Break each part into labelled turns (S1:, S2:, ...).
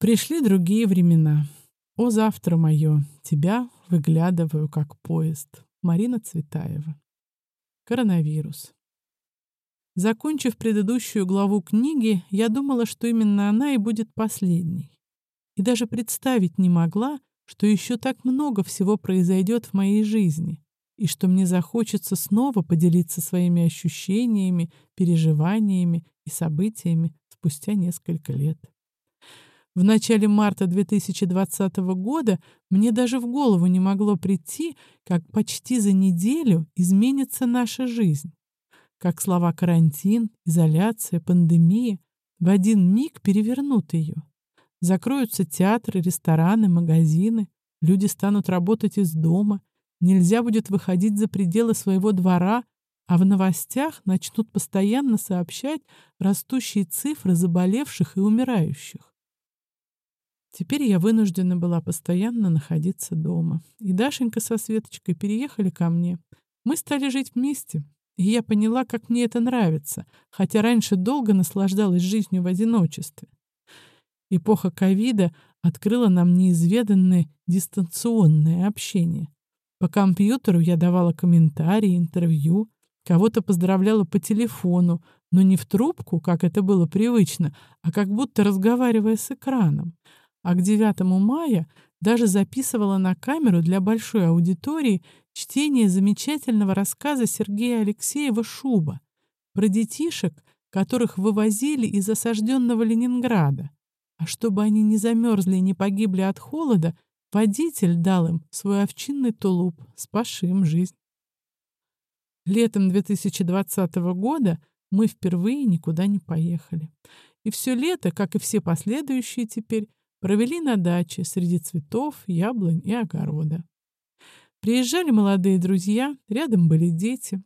S1: Пришли другие времена. О, завтра мое, тебя выглядываю, как поезд. Марина Цветаева. Коронавирус. Закончив предыдущую главу книги, я думала, что именно она и будет последней. И даже представить не могла, что еще так много всего произойдет в моей жизни, и что мне захочется снова поделиться своими ощущениями, переживаниями и событиями спустя несколько лет. В начале марта 2020 года мне даже в голову не могло прийти, как почти за неделю изменится наша жизнь. Как слова «карантин», «изоляция», «пандемия» в один миг перевернут ее. Закроются театры, рестораны, магазины, люди станут работать из дома, нельзя будет выходить за пределы своего двора, а в новостях начнут постоянно сообщать растущие цифры заболевших и умирающих. Теперь я вынуждена была постоянно находиться дома. И Дашенька со Светочкой переехали ко мне. Мы стали жить вместе. И я поняла, как мне это нравится, хотя раньше долго наслаждалась жизнью в одиночестве. Эпоха ковида открыла нам неизведанное дистанционное общение. По компьютеру я давала комментарии, интервью, кого-то поздравляла по телефону, но не в трубку, как это было привычно, а как будто разговаривая с экраном а к 9 мая даже записывала на камеру для большой аудитории чтение замечательного рассказа Сергея Алексеева «Шуба» про детишек, которых вывозили из осажденного Ленинграда. А чтобы они не замерзли и не погибли от холода, водитель дал им свой овчинный тулуп, спасший им жизнь. Летом 2020 года мы впервые никуда не поехали. И все лето, как и все последующие теперь, провели на даче среди цветов, яблонь и огорода. Приезжали молодые друзья, рядом были дети.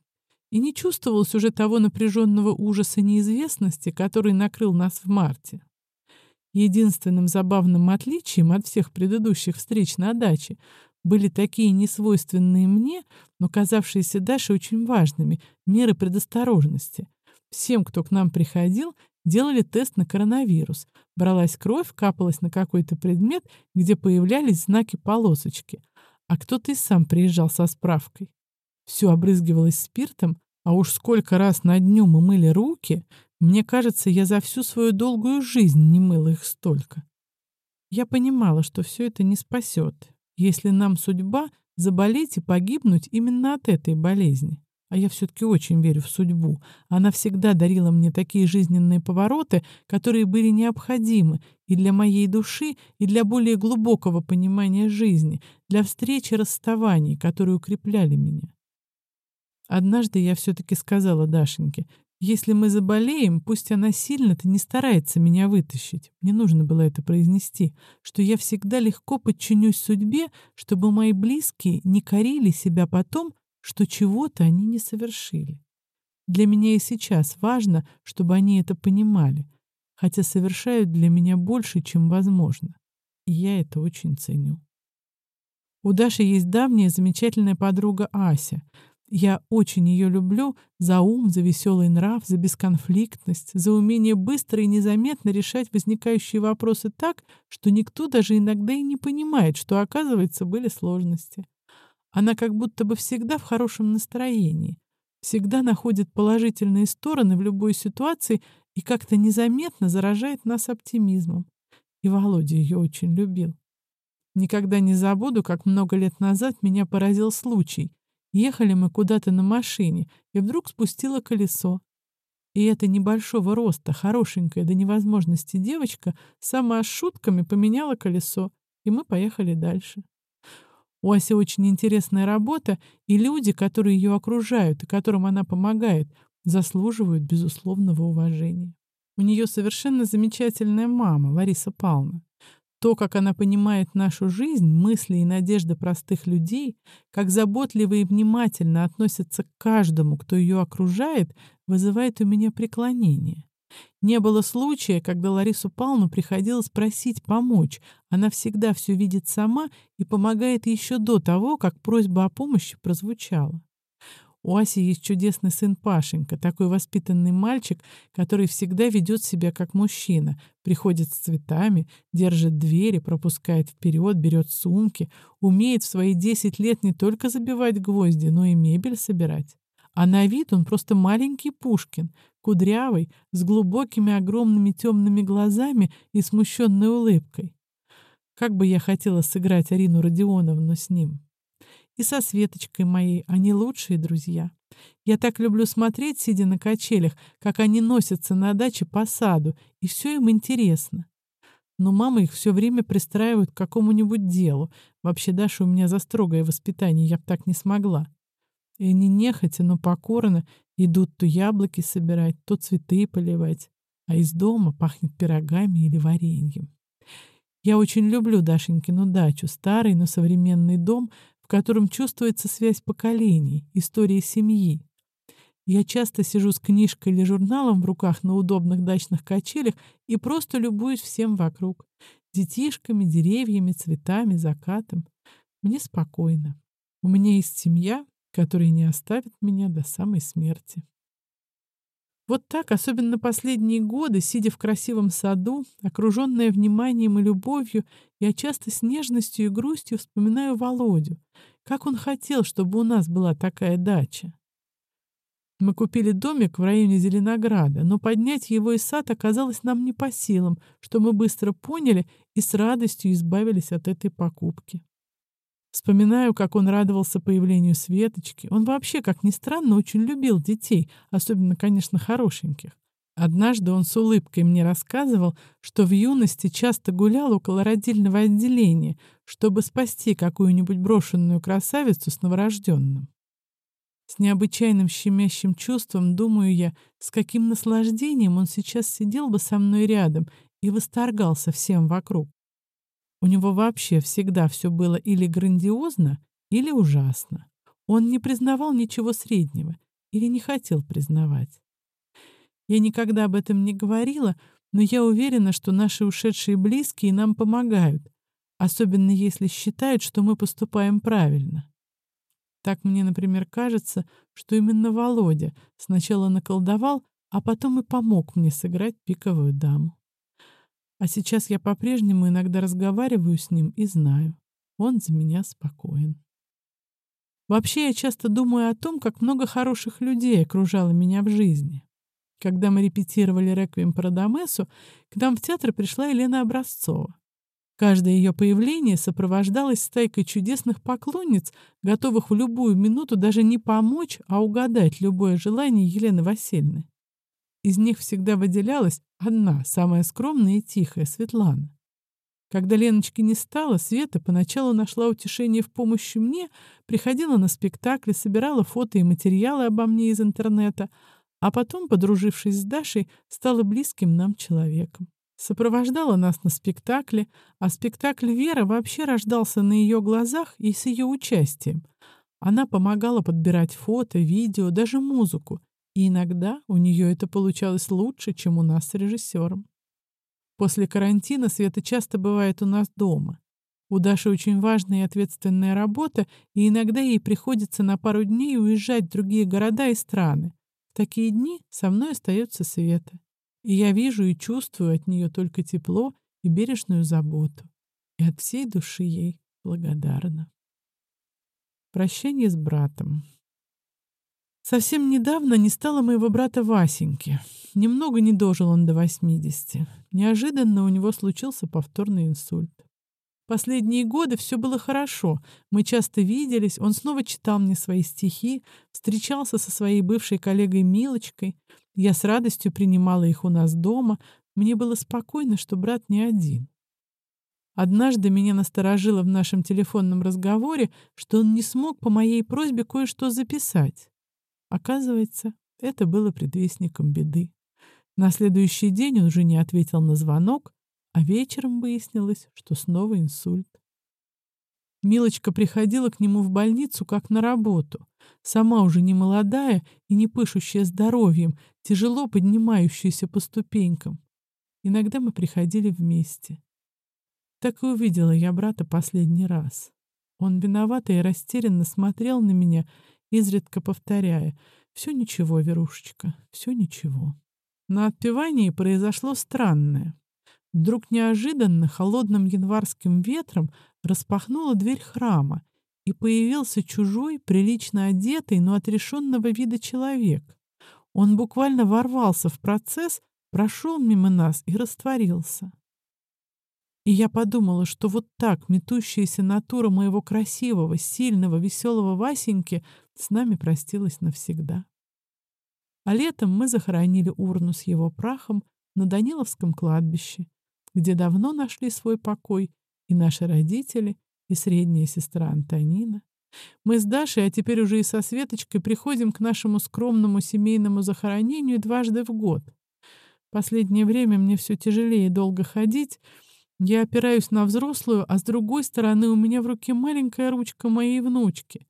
S1: И не чувствовалось уже того напряженного ужаса неизвестности, который накрыл нас в марте. Единственным забавным отличием от всех предыдущих встреч на даче были такие несвойственные мне, но казавшиеся Даше очень важными, меры предосторожности. Всем, кто к нам приходил, Делали тест на коронавирус. Бралась кровь, капалась на какой-то предмет, где появлялись знаки-полосочки. А кто-то и сам приезжал со справкой. Все обрызгивалось спиртом, а уж сколько раз на дню мы мыли руки, мне кажется, я за всю свою долгую жизнь не мыла их столько. Я понимала, что все это не спасет, если нам судьба заболеть и погибнуть именно от этой болезни. А я все-таки очень верю в судьбу. Она всегда дарила мне такие жизненные повороты, которые были необходимы и для моей души, и для более глубокого понимания жизни, для встречи расставаний, которые укрепляли меня. Однажды я все-таки сказала Дашеньке, если мы заболеем, пусть она сильно-то не старается меня вытащить. Мне нужно было это произнести, что я всегда легко подчинюсь судьбе, чтобы мои близкие не корили себя потом, что чего-то они не совершили. Для меня и сейчас важно, чтобы они это понимали, хотя совершают для меня больше, чем возможно. И я это очень ценю. У Даши есть давняя замечательная подруга Ася. Я очень ее люблю за ум, за веселый нрав, за бесконфликтность, за умение быстро и незаметно решать возникающие вопросы так, что никто даже иногда и не понимает, что, оказывается, были сложности. Она как будто бы всегда в хорошем настроении, всегда находит положительные стороны в любой ситуации и как-то незаметно заражает нас оптимизмом. И Володя ее очень любил. Никогда не забуду, как много лет назад меня поразил случай. Ехали мы куда-то на машине, и вдруг спустило колесо. И эта небольшого роста, хорошенькая до невозможности девочка сама с шутками поменяла колесо, и мы поехали дальше. У Аси очень интересная работа, и люди, которые ее окружают и которым она помогает, заслуживают безусловного уважения. У нее совершенно замечательная мама, Лариса Павловна. То, как она понимает нашу жизнь, мысли и надежды простых людей, как заботливо и внимательно относится к каждому, кто ее окружает, вызывает у меня преклонение. Не было случая, когда Ларису Павловну приходилось просить помочь. Она всегда все видит сама и помогает еще до того, как просьба о помощи прозвучала. У Аси есть чудесный сын Пашенька, такой воспитанный мальчик, который всегда ведет себя как мужчина, приходит с цветами, держит двери, пропускает вперед, берет сумки, умеет в свои 10 лет не только забивать гвозди, но и мебель собирать. А на вид он просто маленький Пушкин, кудрявый, с глубокими огромными темными глазами и смущенной улыбкой. Как бы я хотела сыграть Арину Родионовну с ним и со Светочкой моей. Они лучшие друзья. Я так люблю смотреть, сидя на качелях, как они носятся на даче по саду, и все им интересно. Но мама их все время пристраивает к какому-нибудь делу. Вообще, Даша у меня за строгое воспитание, я б так не смогла. И они нехотя, но покорно идут то яблоки собирать, то цветы поливать, а из дома пахнет пирогами или вареньем. Я очень люблю Дашенькину дачу, старый, но современный дом, котором чувствуется связь поколений, история семьи. Я часто сижу с книжкой или журналом в руках на удобных дачных качелях и просто любуюсь всем вокруг. Детишками, деревьями, цветами, закатом. Мне спокойно. У меня есть семья, которая не оставит меня до самой смерти. Вот так, особенно последние годы, сидя в красивом саду, окруженная вниманием и любовью, я часто с нежностью и грустью вспоминаю Володю. Как он хотел, чтобы у нас была такая дача. Мы купили домик в районе Зеленограда, но поднять его из сад оказалось нам не по силам, что мы быстро поняли и с радостью избавились от этой покупки. Вспоминаю, как он радовался появлению Светочки. Он вообще, как ни странно, очень любил детей, особенно, конечно, хорошеньких. Однажды он с улыбкой мне рассказывал, что в юности часто гулял около родильного отделения, чтобы спасти какую-нибудь брошенную красавицу с новорожденным. С необычайным щемящим чувством думаю я, с каким наслаждением он сейчас сидел бы со мной рядом и восторгался всем вокруг. У него вообще всегда все было или грандиозно, или ужасно. Он не признавал ничего среднего или не хотел признавать. Я никогда об этом не говорила, но я уверена, что наши ушедшие близкие нам помогают, особенно если считают, что мы поступаем правильно. Так мне, например, кажется, что именно Володя сначала наколдовал, а потом и помог мне сыграть пиковую даму. А сейчас я по-прежнему иногда разговариваю с ним и знаю, он за меня спокоен. Вообще я часто думаю о том, как много хороших людей окружало меня в жизни. Когда мы репетировали «Реквием по Радамесу», к нам в театр пришла Елена Образцова. Каждое ее появление сопровождалось стайкой чудесных поклонниц, готовых в любую минуту даже не помочь, а угадать любое желание Елены Васильевны. Из них всегда выделялась одна, самая скромная и тихая, Светлана. Когда Леночки не стало, Света поначалу нашла утешение в помощи мне, приходила на спектакли, собирала фото и материалы обо мне из интернета, а потом, подружившись с Дашей, стала близким нам человеком. Сопровождала нас на спектакле, а спектакль «Вера» вообще рождался на ее глазах и с ее участием. Она помогала подбирать фото, видео, даже музыку, и иногда у нее это получалось лучше, чем у нас с режиссером. После карантина Света часто бывает у нас дома. У Даши очень важная и ответственная работа, и иногда ей приходится на пару дней уезжать в другие города и страны. В такие дни со мной остается Света. И я вижу и чувствую от нее только тепло и бережную заботу. И от всей души ей благодарна. Прощание с братом. Совсем недавно не стало моего брата Васеньки. Немного не дожил он до 80. Неожиданно у него случился повторный инсульт. Последние годы все было хорошо. Мы часто виделись, он снова читал мне свои стихи, встречался со своей бывшей коллегой Милочкой. Я с радостью принимала их у нас дома. Мне было спокойно, что брат не один. Однажды меня насторожило в нашем телефонном разговоре, что он не смог по моей просьбе кое-что записать. Оказывается, это было предвестником беды. На следующий день он уже не ответил на звонок, а вечером выяснилось, что снова инсульт. Милочка приходила к нему в больницу как на работу, сама уже не молодая и не пышущая здоровьем, тяжело поднимающаяся по ступенькам. Иногда мы приходили вместе. Так и увидела я брата последний раз. Он виновато и растерянно смотрел на меня изредка повторяя «Все ничего, Верушечка, все ничего». На отпевании произошло странное. Вдруг неожиданно холодным январским ветром распахнула дверь храма, и появился чужой, прилично одетый, но отрешенного вида человек. Он буквально ворвался в процесс, прошел мимо нас и растворился. И я подумала, что вот так метущаяся натура моего красивого, сильного, веселого Васеньки с нами простилась навсегда. А летом мы захоронили урну с его прахом на Даниловском кладбище, где давно нашли свой покой и наши родители, и средняя сестра Антонина. Мы с Дашей, а теперь уже и со Светочкой, приходим к нашему скромному семейному захоронению дважды в год. Последнее время мне все тяжелее долго ходить. Я опираюсь на взрослую, а с другой стороны у меня в руке маленькая ручка моей внучки.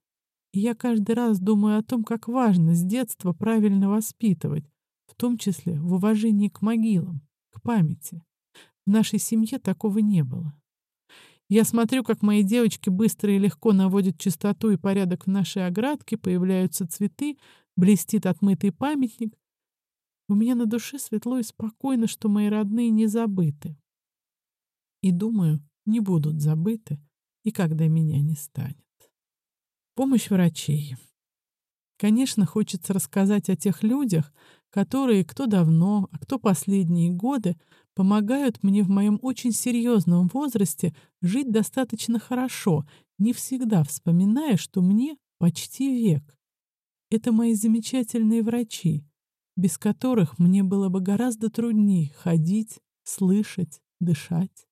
S1: И я каждый раз думаю о том, как важно с детства правильно воспитывать, в том числе в уважении к могилам, к памяти. В нашей семье такого не было. Я смотрю, как мои девочки быстро и легко наводят чистоту и порядок в нашей оградке, появляются цветы, блестит отмытый памятник. У меня на душе светло и спокойно, что мои родные не забыты. И думаю, не будут забыты, и когда меня не станет. Помощь врачей. Конечно, хочется рассказать о тех людях, которые кто давно, а кто последние годы помогают мне в моем очень серьезном возрасте жить достаточно хорошо, не всегда вспоминая, что мне почти век. Это мои замечательные врачи, без которых мне было бы гораздо труднее ходить, слышать, дышать.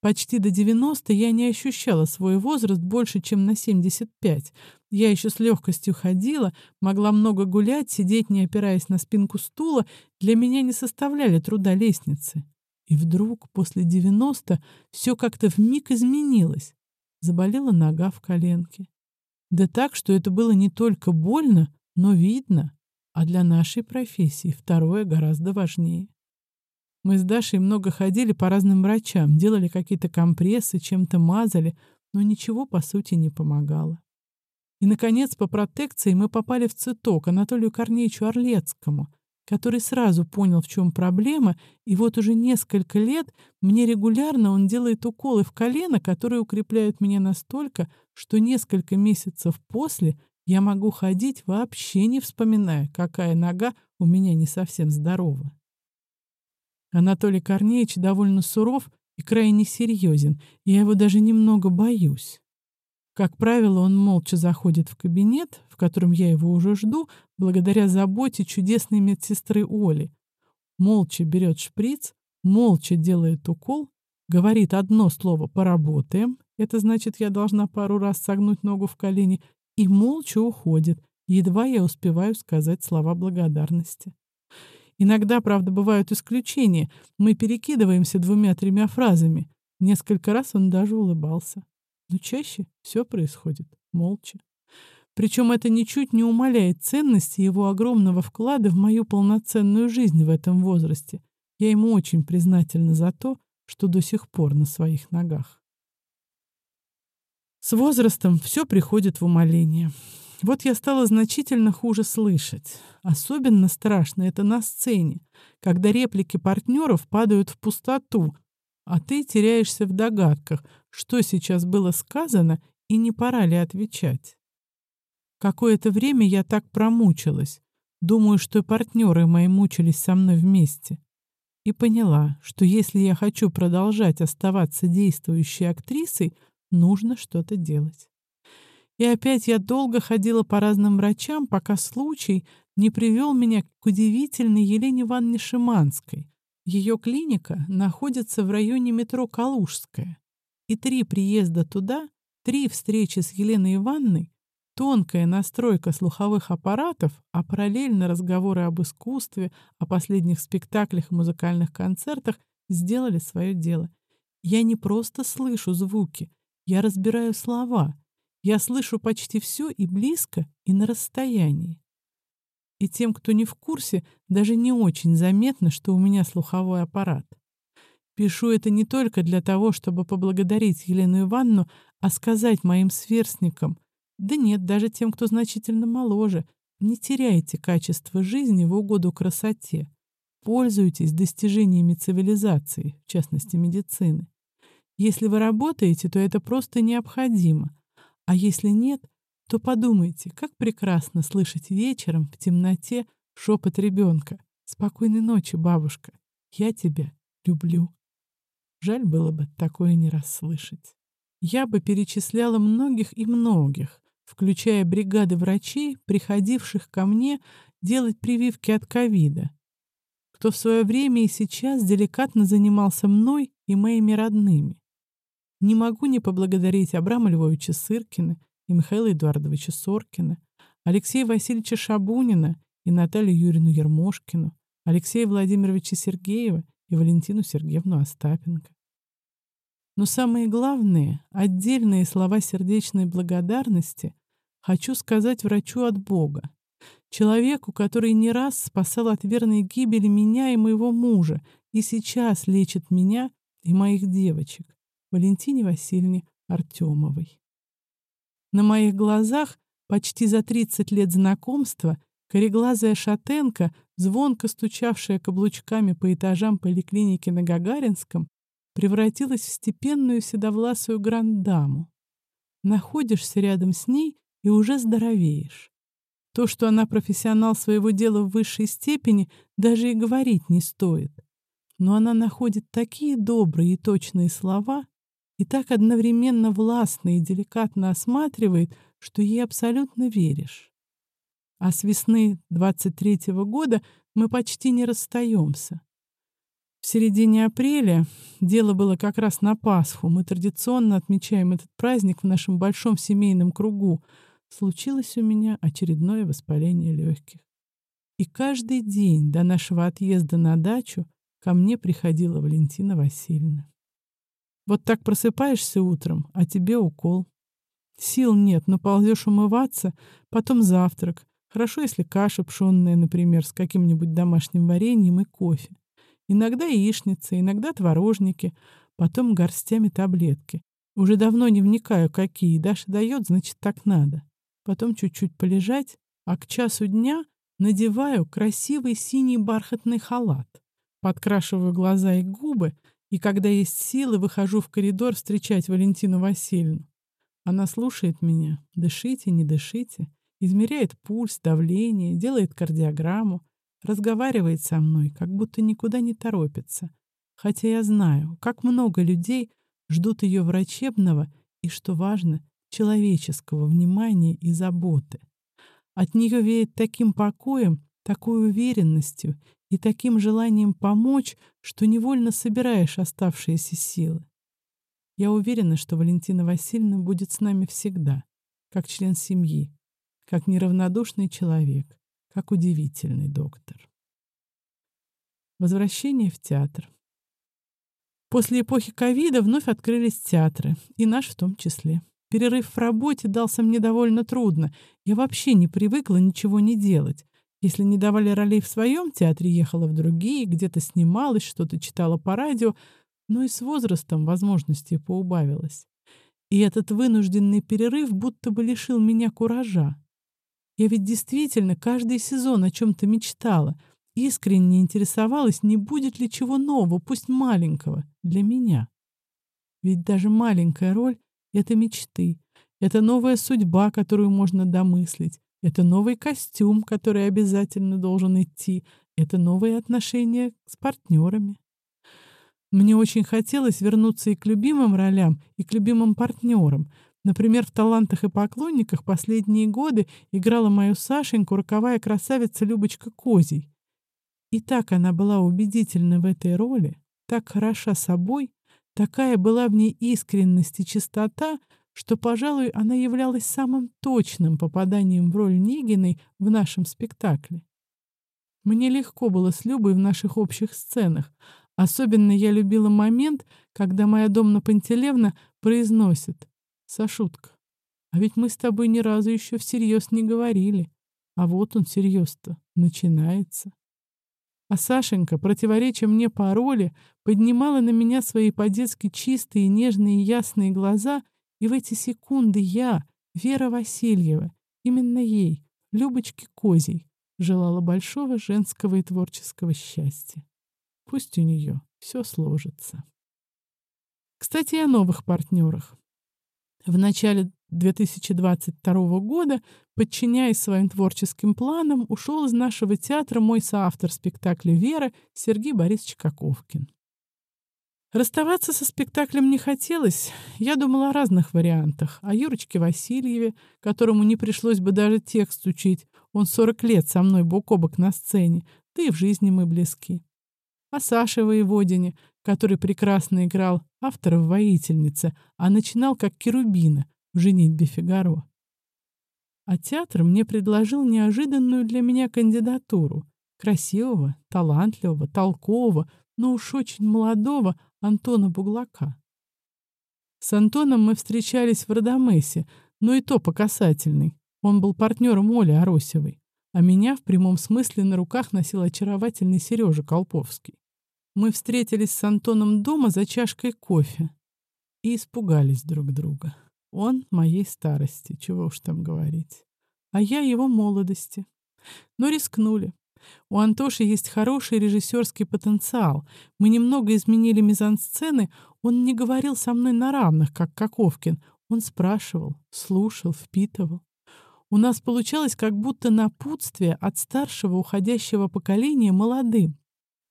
S1: Почти до 90 я не ощущала свой возраст больше, чем на 75. Я еще с легкостью ходила, могла много гулять, сидеть, не опираясь на спинку стула. Для меня не составляли труда лестницы. И вдруг, после 90, все как-то вмиг изменилось. Заболела нога в коленке. Да так, что это было не только больно, но видно. А для нашей профессии второе гораздо важнее. Мы с Дашей много ходили по разным врачам, делали какие-то компрессы, чем-то мазали, но ничего, по сути, не помогало. И, наконец, по протекции мы попали в циток Анатолию Корнеевичу Орлецкому, который сразу понял, в чем проблема, и вот уже несколько лет мне регулярно он делает уколы в колено, которые укрепляют меня настолько, что несколько месяцев после я могу ходить вообще не вспоминая, какая нога у меня не совсем здорова. Анатолий Корнеевич довольно суров и крайне серьезен. Я его даже немного боюсь. Как правило, он молча заходит в кабинет, в котором я его уже жду, благодаря заботе чудесной медсестры Оли. Молча берет шприц, молча делает укол, говорит одно слово «поработаем», это значит, я должна пару раз согнуть ногу в колени, и молча уходит, едва я успеваю сказать слова благодарности. Иногда, правда, бывают исключения. Мы перекидываемся двумя-тремя фразами. Несколько раз он даже улыбался. Но чаще все происходит молча. Причем это ничуть не умаляет ценности его огромного вклада в мою полноценную жизнь в этом возрасте. Я ему очень признательна за то, что до сих пор на своих ногах. С возрастом все приходит в умоление. Вот я стала значительно хуже слышать. Особенно страшно это на сцене, когда реплики партнеров падают в пустоту, а ты теряешься в догадках, что сейчас было сказано и не пора ли отвечать. Какое-то время я так промучилась. Думаю, что и партнеры мои мучились со мной вместе. И поняла, что если я хочу продолжать оставаться действующей актрисой, нужно что-то делать. И опять я долго ходила по разным врачам, пока случай не привел меня к удивительной Елене Ивановне Шиманской. Ее клиника находится в районе метро Калужская. И три приезда туда, три встречи с Еленой Ивановной, тонкая настройка слуховых аппаратов, а параллельно разговоры об искусстве, о последних спектаклях и музыкальных концертах сделали свое дело. Я не просто слышу звуки, я разбираю слова — я слышу почти все и близко, и на расстоянии. И тем, кто не в курсе, даже не очень заметно, что у меня слуховой аппарат. Пишу это не только для того, чтобы поблагодарить Елену Ивановну, а сказать моим сверстникам, Да нет, даже тем, кто значительно моложе. Не теряйте качество жизни в угоду красоте. Пользуйтесь достижениями цивилизации, в частности медицины. Если вы работаете, то это просто необходимо. А если нет, то подумайте, как прекрасно слышать вечером в темноте шепот ребенка. «Спокойной ночи, бабушка. Я тебя люблю». Жаль было бы такое не расслышать. Я бы перечисляла многих и многих, включая бригады врачей, приходивших ко мне делать прививки от ковида, кто в свое время и сейчас деликатно занимался мной и моими родными. Не могу не поблагодарить Абрама Львовича Сыркина и Михаила Эдуардовича Соркина, Алексея Васильевича Шабунина и Наталью Юрьевну Ермошкину, Алексея Владимировича Сергеева и Валентину Сергеевну Остапенко. Но самые главные, отдельные слова сердечной благодарности хочу сказать врачу от Бога, человеку, который не раз спасал от верной гибели меня и моего мужа, и сейчас лечит меня и моих девочек, Валентине Васильевне Артемовой. На моих глазах почти за 30 лет знакомства кореглазая шатенка, звонко стучавшая каблучками по этажам поликлиники на Гагаринском, превратилась в степенную седовласую грандаму. Находишься рядом с ней и уже здоровеешь. То, что она профессионал своего дела в высшей степени, даже и говорить не стоит. Но она находит такие добрые и точные слова и так одновременно властно и деликатно осматривает, что ей абсолютно веришь. А с весны 23-го года мы почти не расстаемся. В середине апреля, дело было как раз на Пасху, мы традиционно отмечаем этот праздник в нашем большом семейном кругу, случилось у меня очередное воспаление легких. И каждый день до нашего отъезда на дачу ко мне приходила Валентина Васильевна. Вот так просыпаешься утром, а тебе укол. Сил нет, но ползешь умываться, потом завтрак. Хорошо, если каша пшенная, например, с каким-нибудь домашним вареньем и кофе. Иногда яичница, иногда творожники, потом горстями таблетки. Уже давно не вникаю, какие. Даша дает, значит, так надо. Потом чуть-чуть полежать, а к часу дня надеваю красивый синий бархатный халат. Подкрашиваю глаза и губы, и когда есть силы, выхожу в коридор встречать Валентину Васильевну. Она слушает меня. Дышите, не дышите. Измеряет пульс, давление, делает кардиограмму, разговаривает со мной, как будто никуда не торопится. Хотя я знаю, как много людей ждут ее врачебного и, что важно, человеческого внимания и заботы. От нее веет таким покоем, такой уверенностью и таким желанием помочь, что невольно собираешь оставшиеся силы. Я уверена, что Валентина Васильевна будет с нами всегда, как член семьи, как неравнодушный человек, как удивительный доктор. Возвращение в театр. После эпохи ковида вновь открылись театры, и наш в том числе. Перерыв в работе дался мне довольно трудно. Я вообще не привыкла ничего не делать. Если не давали ролей в своем театре, ехала в другие, где-то снималась, что-то читала по радио, но и с возрастом возможностей поубавилось. И этот вынужденный перерыв будто бы лишил меня куража. Я ведь действительно каждый сезон о чем-то мечтала, искренне интересовалась, не будет ли чего нового, пусть маленького, для меня. Ведь даже маленькая роль — это мечты, это новая судьба, которую можно домыслить, это новый костюм, который обязательно должен идти, это новые отношения с партнерами. Мне очень хотелось вернуться и к любимым ролям, и к любимым партнерам — Например, в «Талантах и поклонниках» последние годы играла мою Сашеньку роковая красавица Любочка Козий. И так она была убедительна в этой роли, так хороша собой, такая была в ней искренность и чистота, что, пожалуй, она являлась самым точным попаданием в роль Нигиной в нашем спектакле. Мне легко было с Любой в наших общих сценах. Особенно я любила момент, когда моя Домна Пантелевна произносит Сашутка, а ведь мы с тобой ни разу еще всерьез не говорили. А вот он серьез-то начинается. А Сашенька, противореча мне по роли, поднимала на меня свои по-детски чистые, нежные, ясные глаза, и в эти секунды я, Вера Васильева. Именно ей, Любочке Козей, желала большого женского и творческого счастья. Пусть у нее все сложится. Кстати, о новых партнерах. В начале 2022 года, подчиняясь своим творческим планам, ушел из нашего театра мой соавтор спектакля «Вера» Сергей Борисович Коковкин. Расставаться со спектаклем не хотелось. Я думала о разных вариантах. О Юрочке Васильеве, которому не пришлось бы даже текст учить. Он 40 лет со мной бок о бок на сцене, да и в жизни мы близки. О Саше Воеводине, который прекрасно играл автора в «Воительнице», а начинал как Керубина в «Женитьбе Фигаро». А театр мне предложил неожиданную для меня кандидатуру. Красивого, талантливого, толкового, но уж очень молодого Антона Буглака. С Антоном мы встречались в Родомесе, но и то по касательной. Он был партнером Оли Аросевой, а меня в прямом смысле на руках носил очаровательный Сережа Колповский. Мы встретились с Антоном дома за чашкой кофе и испугались друг друга. Он моей старости, чего уж там говорить, а я его молодости. Но рискнули. У Антоши есть хороший режиссерский потенциал. Мы немного изменили мизансцены. Он не говорил со мной на равных, как Каковкин. Он спрашивал, слушал, впитывал. У нас получалось как будто напутствие от старшего уходящего поколения молодым.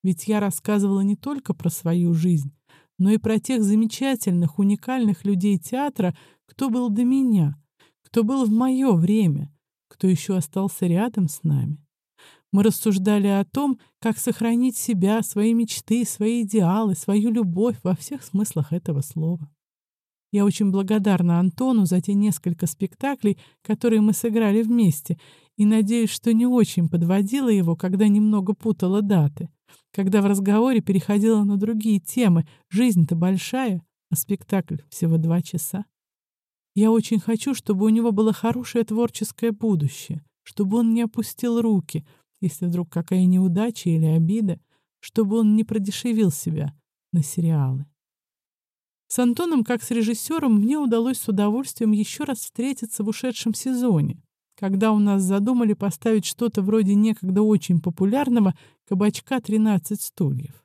S1: Ведь я рассказывала не только про свою жизнь, но и про тех замечательных, уникальных людей театра, кто был до меня, кто был в мое время, кто еще остался рядом с нами. Мы рассуждали о том, как сохранить себя, свои мечты, свои идеалы, свою любовь во всех смыслах этого слова. Я очень благодарна Антону за те несколько спектаклей, которые мы сыграли вместе, и надеюсь, что не очень подводила его, когда немного путала даты, когда в разговоре переходила на другие темы. Жизнь-то большая, а спектакль всего два часа. Я очень хочу, чтобы у него было хорошее творческое будущее, чтобы он не опустил руки, если вдруг какая неудача или обида, чтобы он не продешевил себя на сериалы. С Антоном, как с режиссером, мне удалось с удовольствием еще раз встретиться в ушедшем сезоне, когда у нас задумали поставить что-то вроде некогда очень популярного «Кабачка 13 стульев».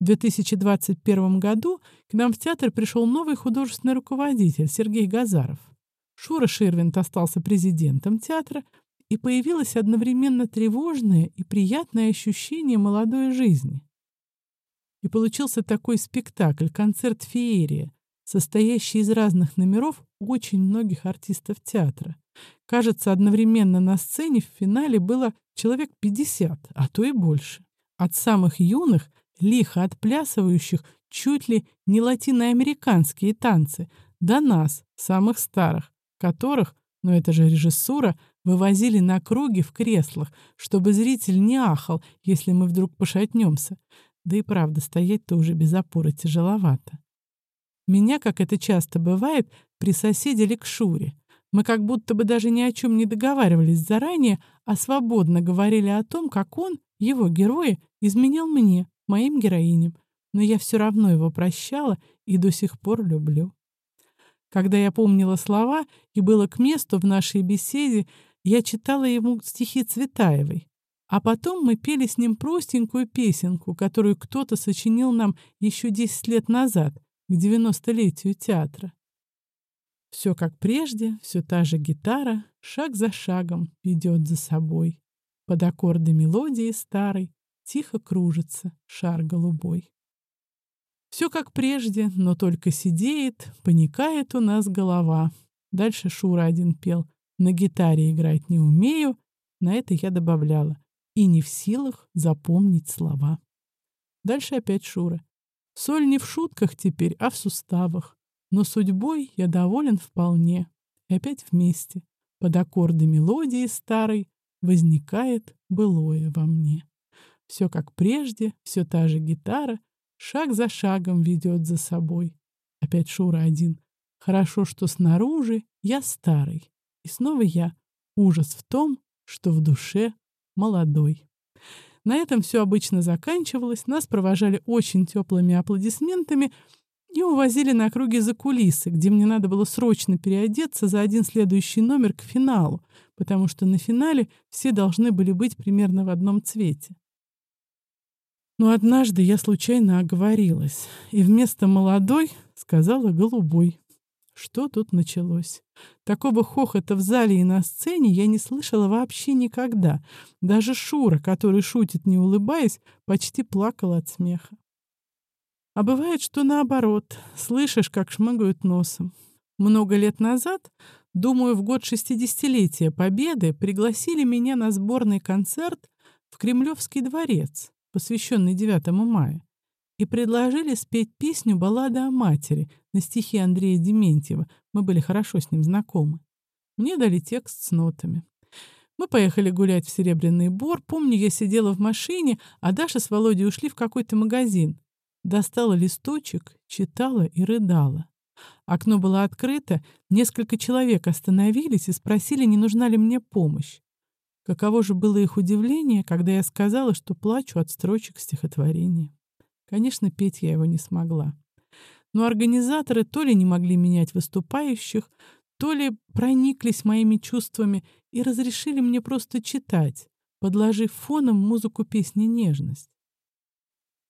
S1: В 2021 году к нам в театр пришел новый художественный руководитель Сергей Газаров. Шура Ширвинт остался президентом театра, и появилось одновременно тревожное и приятное ощущение молодой жизни. И получился такой спектакль, концерт «Феерия», состоящий из разных номеров очень многих артистов театра. Кажется, одновременно на сцене в финале было человек 50, а то и больше. От самых юных, лихо отплясывающих, чуть ли не латиноамериканские танцы, до нас, самых старых, которых, но это же режиссура, вывозили на круги в креслах, чтобы зритель не ахал, если мы вдруг пошатнемся. Да и правда, стоять-то уже без опоры тяжеловато. Меня, как это часто бывает, присоседили к Шуре. Мы как будто бы даже ни о чем не договаривались заранее, а свободно говорили о том, как он, его герои, изменял мне, моим героиням. Но я все равно его прощала и до сих пор люблю. Когда я помнила слова и было к месту в нашей беседе, я читала ему стихи Цветаевой, а потом мы пели с ним простенькую песенку, которую кто-то сочинил нам еще 10 лет назад, к 90-летию театра. Все как прежде, все та же гитара, шаг за шагом ведет за собой. Под аккорды мелодии старой тихо кружится шар голубой. Все как прежде, но только сидеет, паникает у нас голова. Дальше Шура один пел — на гитаре играть не умею, на это я добавляла. И не в силах запомнить слова. Дальше опять Шура. Соль не в шутках теперь, а в суставах. Но судьбой я доволен вполне. И опять вместе, под аккорды мелодии старой, возникает былое во мне. Все как прежде, все та же гитара, шаг за шагом ведет за собой. Опять Шура один. Хорошо, что снаружи я старый. И снова я. Ужас в том, что в душе молодой. На этом все обычно заканчивалось. Нас провожали очень теплыми аплодисментами. и увозили на круги за кулисы, где мне надо было срочно переодеться за один следующий номер к финалу, потому что на финале все должны были быть примерно в одном цвете. Но однажды я случайно оговорилась, и вместо «молодой» сказала «голубой». Что тут началось? Такого хохота в зале и на сцене я не слышала вообще никогда. Даже Шура, который шутит, не улыбаясь, почти плакал от смеха. А бывает, что наоборот, слышишь, как шмыгают носом. Много лет назад, думаю, в год шестидесятилетия Победы, пригласили меня на сборный концерт в Кремлевский дворец, посвященный 9 мая, и предложили спеть песню «Баллада о матери» на стихи Андрея Дементьева. Мы были хорошо с ним знакомы. Мне дали текст с нотами. Мы поехали гулять в Серебряный Бор. Помню, я сидела в машине, а Даша с Володей ушли в какой-то магазин. Достала листочек, читала и рыдала. Окно было открыто, несколько человек остановились и спросили, не нужна ли мне помощь. Каково же было их удивление, когда я сказала, что плачу от строчек стихотворения. Конечно, петь я его не смогла. Но организаторы то ли не могли менять выступающих, то ли прониклись моими чувствами и разрешили мне просто читать, подложив фоном музыку песни «Нежность».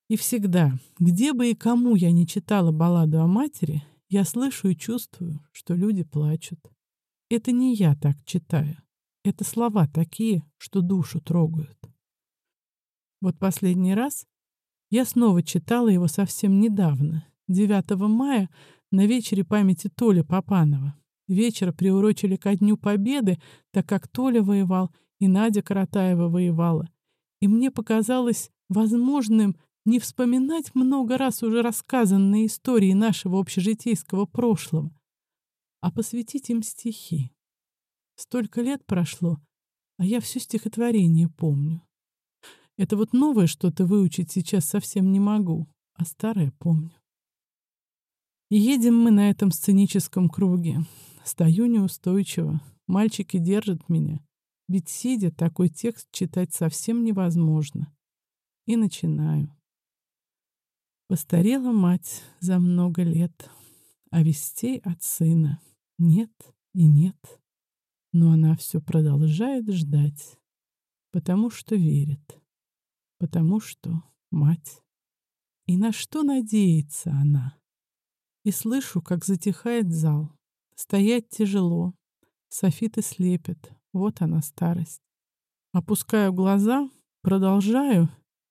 S1: И всегда, где бы и кому я не читала балладу о матери, я слышу и чувствую, что люди плачут. Это не я так читаю. Это слова такие, что душу трогают. Вот последний раз я снова читала его совсем недавно, 9 мая, на вечере памяти Толи Папанова. Вечер приурочили ко Дню Победы, так как Толя воевал и Надя Каратаева воевала. И мне показалось возможным не вспоминать много раз уже рассказанные истории нашего общежитейского прошлого, а посвятить им стихи. Столько лет прошло, а я все стихотворение помню. Это вот новое что-то выучить сейчас совсем не могу, а старое помню. Едем мы на этом сценическом круге. Стою неустойчиво. Мальчики держат меня. Ведь сидя, такой текст читать совсем невозможно. И начинаю. Постарела мать за много лет, а вестей от сына нет и нет. Но она все продолжает ждать, потому что верит, потому что мать. И на что надеется она? И слышу, как затихает зал. Стоять тяжело. Софиты слепят. Вот она старость. Опускаю глаза, продолжаю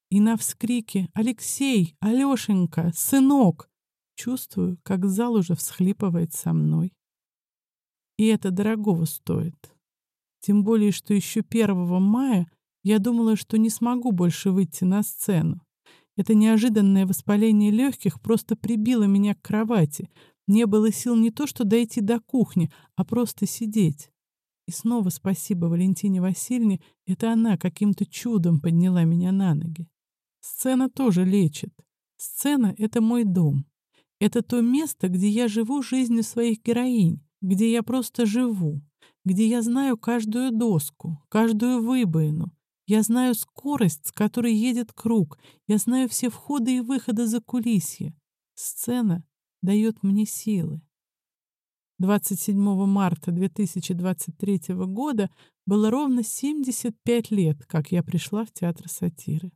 S1: и на вскрике «Алексей! Алешенька! Сынок!» чувствую, как зал уже всхлипывает со мной. И это дорогого стоит. Тем более, что еще 1 мая я думала, что не смогу больше выйти на сцену. Это неожиданное воспаление легких просто прибило меня к кровати. Не было сил не то что дойти до кухни, а просто сидеть. И снова спасибо Валентине Васильевне, это она каким-то чудом подняла меня на ноги. Сцена тоже лечит. Сцена — это мой дом. Это то место, где я живу жизнью своих героинь, где я просто живу, где я знаю каждую доску, каждую выбоину. Я знаю скорость, с которой едет круг. Я знаю все входы и выходы за кулисье. Сцена дает мне силы. 27 марта 2023 года было ровно 75 лет, как я пришла в театр сатиры.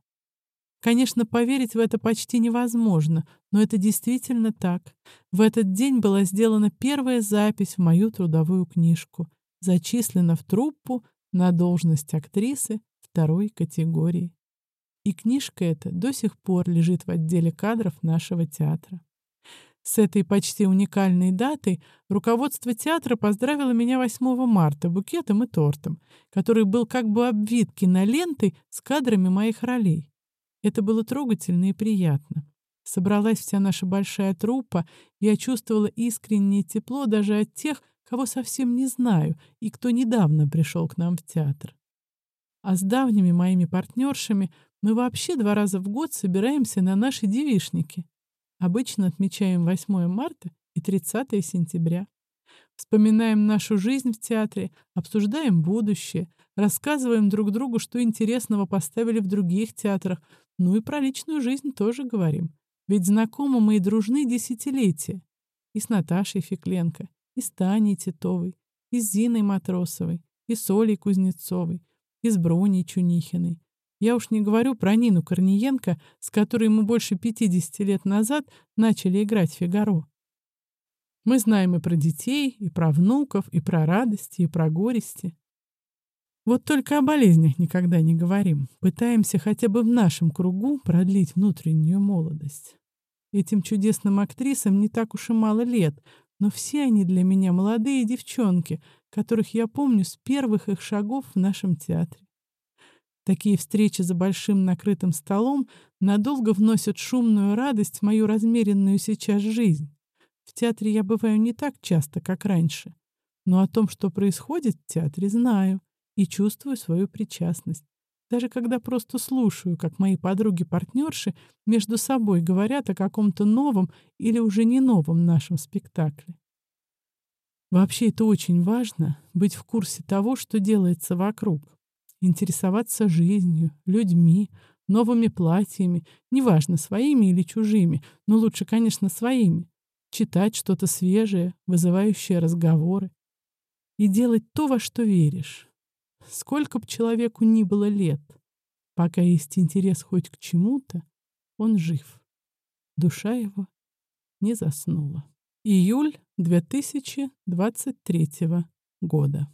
S1: Конечно, поверить в это почти невозможно, но это действительно так. В этот день была сделана первая запись в мою трудовую книжку. Зачислена в труппу на должность актрисы второй категории. И книжка эта до сих пор лежит в отделе кадров нашего театра. С этой почти уникальной датой руководство театра поздравило меня 8 марта букетом и тортом, который был как бы обвит кинолентой с кадрами моих ролей. Это было трогательно и приятно. Собралась вся наша большая труппа, я чувствовала искреннее тепло даже от тех, кого совсем не знаю и кто недавно пришел к нам в театр. А с давними моими партнершами мы вообще два раза в год собираемся на наши девишники. Обычно отмечаем 8 марта и 30 сентября. Вспоминаем нашу жизнь в театре, обсуждаем будущее, рассказываем друг другу, что интересного поставили в других театрах, ну и про личную жизнь тоже говорим. Ведь знакомы мы и дружны десятилетия. И с Наташей Фекленко, и с Таней Титовой, и с Зиной Матросовой, и с Олей Кузнецовой, и с Броней Чунихиной. Я уж не говорю про Нину Корниенко, с которой мы больше 50 лет назад начали играть «Фигаро». Мы знаем и про детей, и про внуков, и про радости, и про горести. Вот только о болезнях никогда не говорим. Пытаемся хотя бы в нашем кругу продлить внутреннюю молодость. Этим чудесным актрисам не так уж и мало лет, но все они для меня молодые девчонки, которых я помню с первых их шагов в нашем театре. Такие встречи за большим накрытым столом надолго вносят шумную радость в мою размеренную сейчас жизнь. В театре я бываю не так часто, как раньше, но о том, что происходит в театре, знаю и чувствую свою причастность. Даже когда просто слушаю, как мои подруги-партнерши между собой говорят о каком-то новом или уже не новом нашем спектакле. Вообще это очень важно — быть в курсе того, что делается вокруг. Интересоваться жизнью, людьми, новыми платьями, неважно, своими или чужими, но лучше, конечно, своими. Читать что-то свежее, вызывающее разговоры. И делать то, во что веришь. Сколько б человеку ни было лет, пока есть интерес хоть к чему-то, он жив. Душа его не заснула. Июль 2023 года.